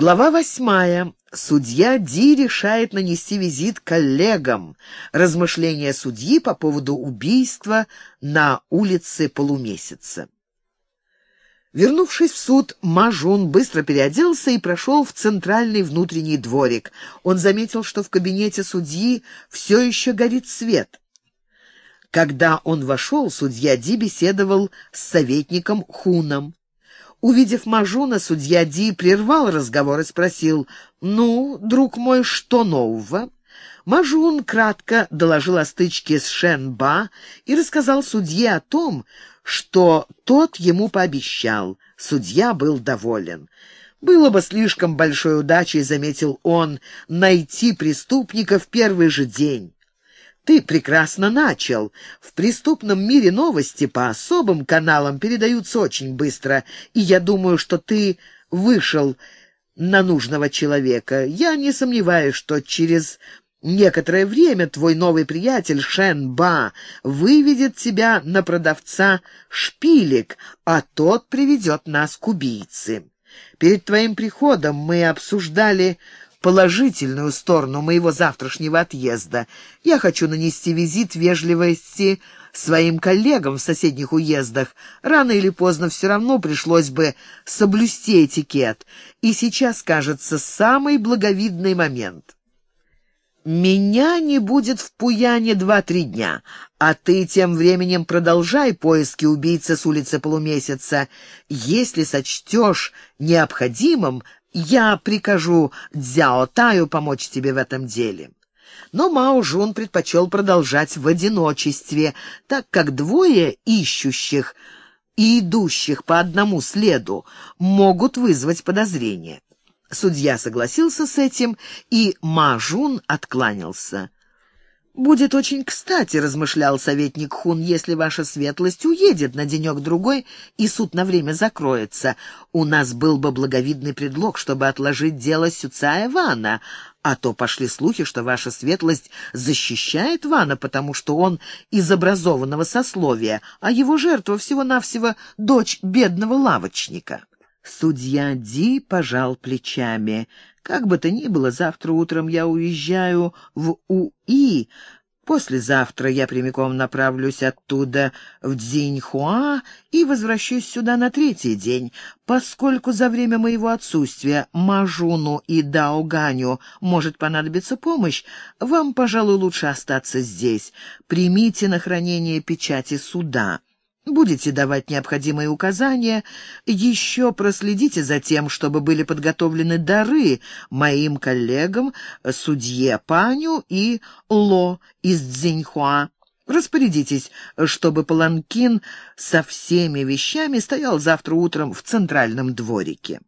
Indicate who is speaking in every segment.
Speaker 1: Глава восьмая. Судья Ди решает нанести визит коллегам. Размышления судьи по поводу убийства на улице полумесяца. Вернувшись в суд, Мажун быстро переоделся и прошел в центральный внутренний дворик. Он заметил, что в кабинете судьи все еще горит свет. Когда он вошел, судья Ди беседовал с советником Хуном. Увидев Мажуна, судья Ди прервал разговор и спросил, «Ну, друг мой, что нового?» Мажун кратко доложил о стычке с Шенба и рассказал судье о том, что тот ему пообещал. Судья был доволен. «Было бы слишком большой удачей, — заметил он, — найти преступника в первый же день». Ты прекрасно начал. В преступном мире новости по особым каналам передаются очень быстро, и я думаю, что ты вышел на нужного человека. Я не сомневаюсь, что через некоторое время твой новый приятель Шен Ба выведет тебя на продавца шпилек, а тот приведет нас к убийце. Перед твоим приходом мы обсуждали положительную сторону моего завтрашнего отъезда. Я хочу нанести визит вежливости своим коллегам в соседних уездах. Рано или поздно все равно пришлось бы соблюсти этикет. И сейчас, кажется, самый благовидный момент. Меня не будет в Пуяне два-три дня, а ты тем временем продолжай поиски убийцы с улицы Полумесяца. Если сочтешь необходимым, я прикажу Дзяо Таю помочь тебе в этом деле». Но Мао Жун предпочел продолжать в одиночестве, так как двое ищущих и идущих по одному следу могут вызвать подозрение. Судья согласился с этим, и Ма Жун откланялся. «Будет очень кстати», — размышлял советник Хун, «если ваша светлость уедет на денек-другой, и суд на время закроется. У нас был бы благовидный предлог, чтобы отложить дело Сюцая Вана, а то пошли слухи, что ваша светлость защищает Вана, потому что он из образованного сословия, а его жертва всего-навсего дочь бедного лавочника». Судья Ди пожал плечами. Как бы то ни было, завтра утром я уезжаю в УИ. Послезавтра я прямиком направлюсь оттуда в Дзиньхуа и возвращусь сюда на третий день, поскольку за время моего отсутствия Мажуну и Даоганю может понадобиться помощь, вам, пожалуй, лучше остаться здесь. Примите на хранение печати суда. Будете давать необходимые указания, еще проследите за тем, чтобы были подготовлены дары моим коллегам, судье Паню и Ло из Цзиньхуа. Распорядитесь, чтобы Паланкин со всеми вещами стоял завтра утром в центральном дворике.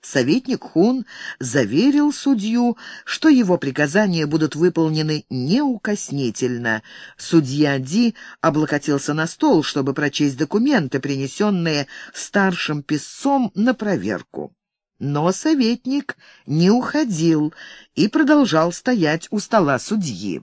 Speaker 1: Советник Хун заверил судью, что его приказания будут выполнены неукоснительно. Судья Ди облокотился на стол, чтобы прочесть документы, принесенные старшим писцом на проверку. Но советник не уходил и продолжал стоять у стола судьи.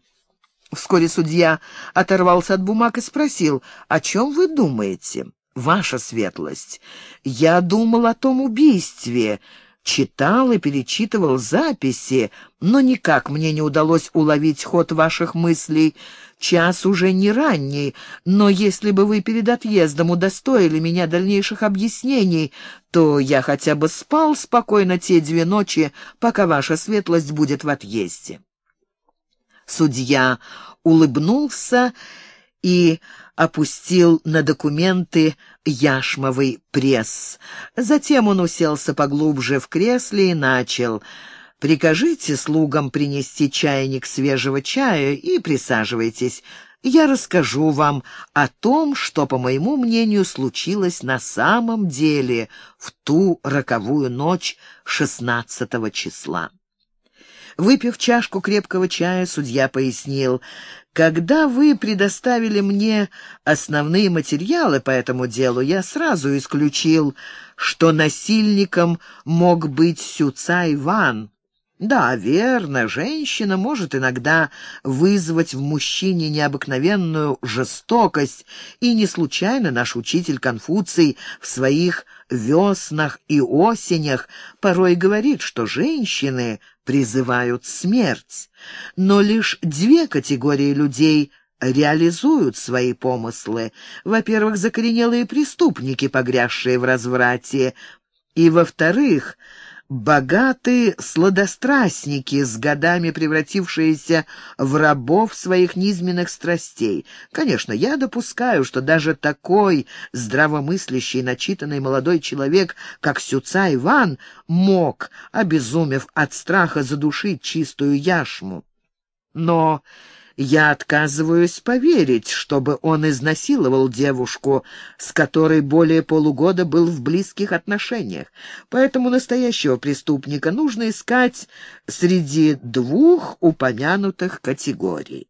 Speaker 1: Вскоре судья оторвался от бумаг и спросил, «О чем вы думаете?» «Ваша светлость, я думал о том убийстве, читал и перечитывал записи, но никак мне не удалось уловить ход ваших мыслей. Час уже не ранний, но если бы вы перед отъездом удостоили меня дальнейших объяснений, то я хотя бы спал спокойно те две ночи, пока ваша светлость будет в отъезде». Судья улыбнулся и опустил на документы яшмовый пресс. Затем он уселся поглубже в кресле и начал... «Прикажите слугам принести чайник свежего чая и присаживайтесь. Я расскажу вам о том, что, по моему мнению, случилось на самом деле в ту роковую ночь шестнадцатого числа». Выпив чашку крепкого чая, судья пояснил, «Когда вы предоставили мне основные материалы по этому делу, я сразу исключил, что насильником мог быть Сюца Иван. Да, верно, женщина может иногда вызвать в мужчине необыкновенную жестокость, и не случайно наш учитель Конфуций в своих веснах и осенях порой говорит, что женщины призывают смерть. Но лишь две категории людей реализуют свои помыслы. Во-первых, закоренелые преступники, погрязшие в разврате, и, во-вторых, богатые сладострастники, с годами превратившиеся в рабов своих низменных страстей. Конечно, я допускаю, что даже такой здравомыслящий, начитанный молодой человек, как Сюца Иван, мог, обезумев от страха, задушить чистую яшму. Но я отказываюсь поверить, чтобы он изнасиловал девушку, с которой более полугода был в близких отношениях. Поэтому настоящего преступника нужно искать среди двух упомянутых категорий.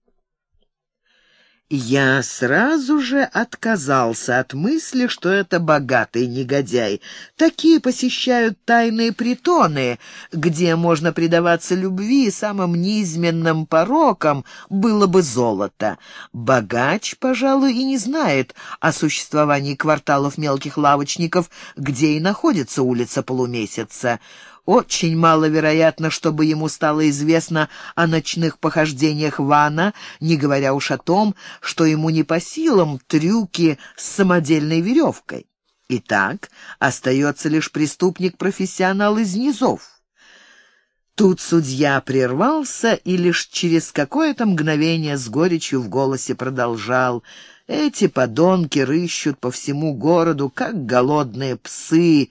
Speaker 1: Я сразу же отказался от мысли, что это богатый негодяй. Такие посещают тайные притоны, где можно предаваться любви самым низменным порокам, было бы золото. Богач, пожалуй, и не знает о существовании кварталов мелких лавочников, где и находится улица Полумесяца. Очень маловероятно, чтобы ему стало известно о ночных похождениях Вана, не говоря уж о том, что ему не по силам трюки с самодельной веревкой. Итак, остается лишь преступник-профессионал из низов. Тут судья прервался и лишь через какое-то мгновение с горечью в голосе продолжал — эти подонки рыщут по всему городу, как голодные псы,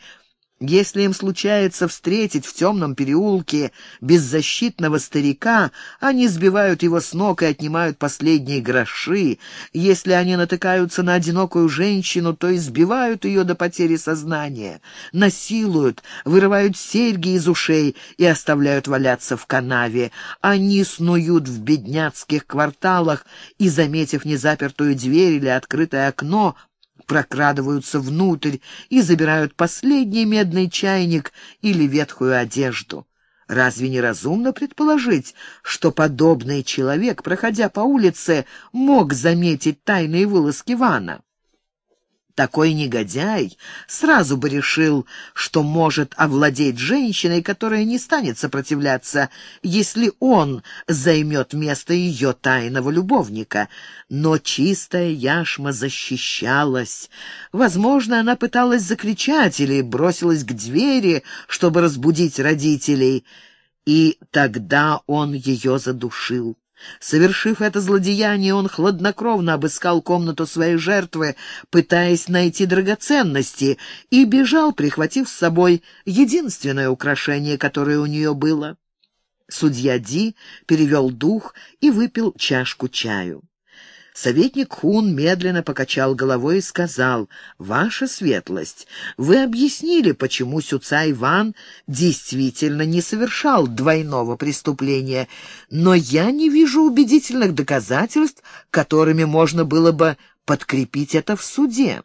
Speaker 1: если им случается встретить в темном переулке беззащитного старика, они сбивают его с ног и отнимают последние гроши. Если они натыкаются на одинокую женщину, то избивают ее до потери сознания, насилуют, вырывают серьги из ушей и оставляют валяться в канаве. Они снуют в бедняцких кварталах и, заметив незапертую дверь или открытое окно, прокрадываются внутрь и забирают последний медный чайник или ветхую одежду. Разве не разумно предположить, что подобный человек, проходя по улице, мог заметить тайные вылазки Вана? Такой негодяй сразу бы решил, что может овладеть женщиной, которая не станет сопротивляться, если он займет место ее тайного любовника. Но чистая яшма защищалась. Возможно, она пыталась закричать или бросилась к двери, чтобы разбудить родителей, и тогда он ее задушил. Совершив это злодеяние, он хладнокровно обыскал комнату своей жертвы, пытаясь найти драгоценности, и бежал, прихватив с собой единственное украшение, которое у нее было. Судья Ди перевел дух и выпил чашку чаю. Советник Хун медленно покачал головой и сказал, «Ваша светлость, вы объяснили, почему Сюца Иван действительно не совершал двойного преступления, но я не вижу убедительных доказательств, которыми можно было бы подкрепить это в суде.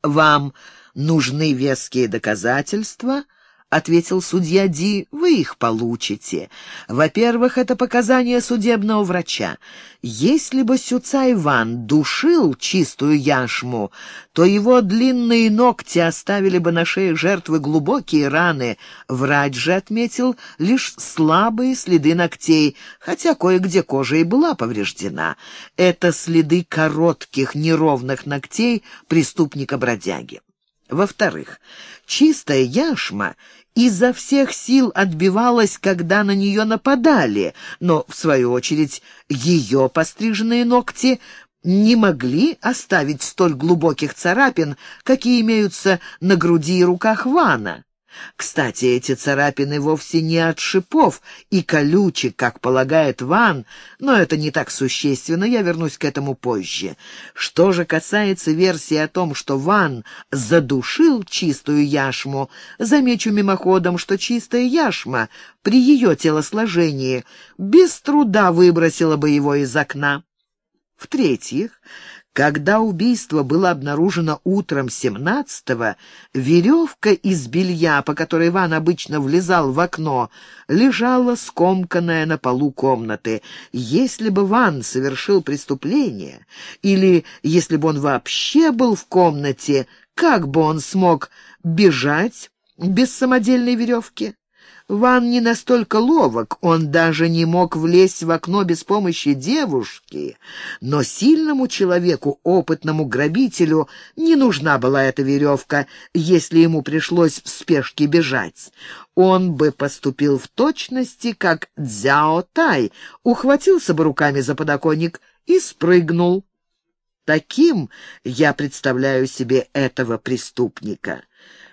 Speaker 1: Вам нужны веские доказательства?» Ответил судья Ди, — вы их получите. Во-первых, это показания судебного врача. Если бы Сюца Иван душил чистую яшму, то его длинные ногти оставили бы на шее жертвы глубокие раны. Врач же отметил лишь слабые следы ногтей, хотя кое-где кожа и была повреждена. Это следы коротких неровных ногтей преступника-бродяги. Во-вторых, чистая яшма изо всех сил отбивалась, когда на нее нападали, но, в свою очередь, ее постриженные ногти не могли оставить столь глубоких царапин, какие имеются на груди и руках Вана. Кстати, эти царапины вовсе не от шипов и колючек, как полагает Ван, но это не так существенно, я вернусь к этому позже. Что же касается версии о том, что Ван задушил чистую яшму, замечу мимоходом, что чистая яшма при ее телосложении без труда выбросила бы его из окна. В-третьих, Когда убийство было обнаружено утром 17-го, веревка из белья, по которой Иван обычно влезал в окно, лежала скомканная на полу комнаты. Если бы Иван совершил преступление, или если бы он вообще был в комнате, как бы он смог бежать без самодельной веревки? Ван не настолько ловок, он даже не мог влезть в окно без помощи девушки. Но сильному человеку, опытному грабителю, не нужна была эта веревка, если ему пришлось в спешке бежать. Он бы поступил в точности, как Цзяо Тай, ухватился бы руками за подоконник и спрыгнул. Таким я представляю себе этого преступника.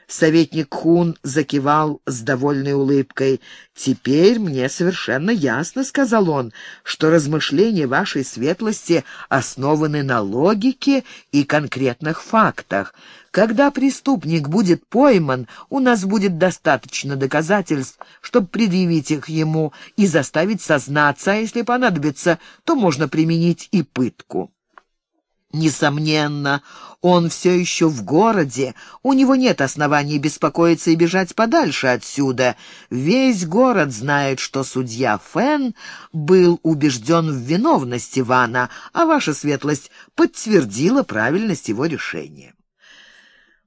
Speaker 1: Советник Хун закивал с довольной улыбкой. «Теперь мне совершенно ясно, — сказал он, — что размышления вашей светлости основаны на логике и конкретных фактах. Когда преступник будет пойман, у нас будет достаточно доказательств, чтобы предъявить их ему и заставить сознаться, а если понадобится, то можно применить и пытку». Несомненно, он все еще в городе, у него нет оснований беспокоиться и бежать подальше отсюда. Весь город знает, что судья Фен был убежден в виновности Ивана, а ваша светлость подтвердила правильность его решения.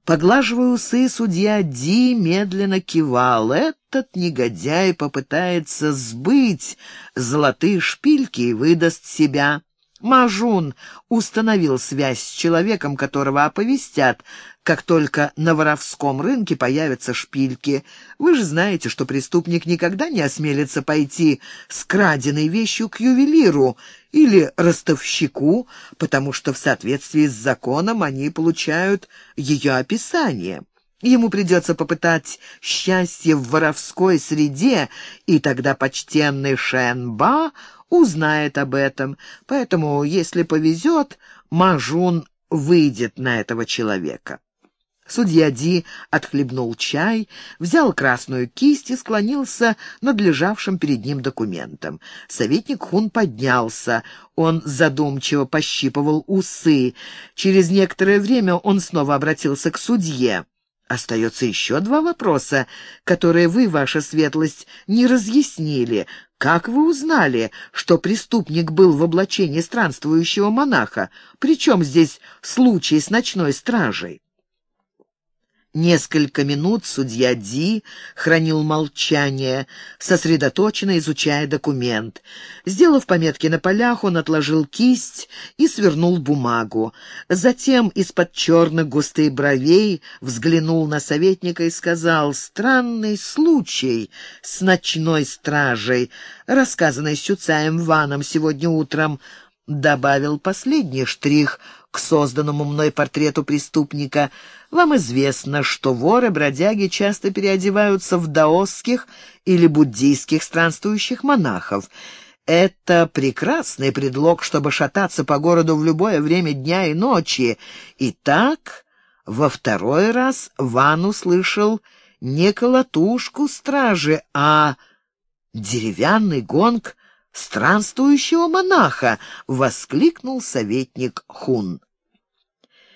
Speaker 1: Поглаживая усы, судья Ди медленно кивал. Этот негодяй попытается сбыть золотые шпильки и выдаст себя. Мажун установил связь с человеком, которого оповестят, как только на воровском рынке появятся шпильки. Вы же знаете, что преступник никогда не осмелится пойти с краденой вещью к ювелиру или ростовщику, потому что в соответствии с законом они получают ее описание. Ему придется попытать счастье в воровской среде, и тогда почтенный Шенба узнает об этом. Поэтому, если повезет, Мажун выйдет на этого человека. Судья Ди отхлебнул чай, взял красную кисть и склонился над лежавшим перед ним документом. Советник Хун поднялся. Он задумчиво пощипывал усы. Через некоторое время он снова обратился к судье. Остается еще два вопроса, которые вы, ваша светлость, не разъяснили. Как вы узнали, что преступник был в облачении странствующего монаха? Причем здесь случай с ночной стражей? Несколько минут судья Ди хранил молчание, сосредоточенно изучая документ. Сделав пометки на полях, он отложил кисть и свернул бумагу. Затем из-под черных густых бровей взглянул на советника и сказал «Странный случай с ночной стражей, рассказанный Сюцаем Ваном сегодня утром». Добавил последний штрих к созданному мной портрету преступника. Вам известно, что воры-бродяги часто переодеваются в даосских или буддийских странствующих монахов. Это прекрасный предлог, чтобы шататься по городу в любое время дня и ночи. И так во второй раз Ван услышал не колотушку стражи, а деревянный гонг странствующего монаха!» — воскликнул советник Хун.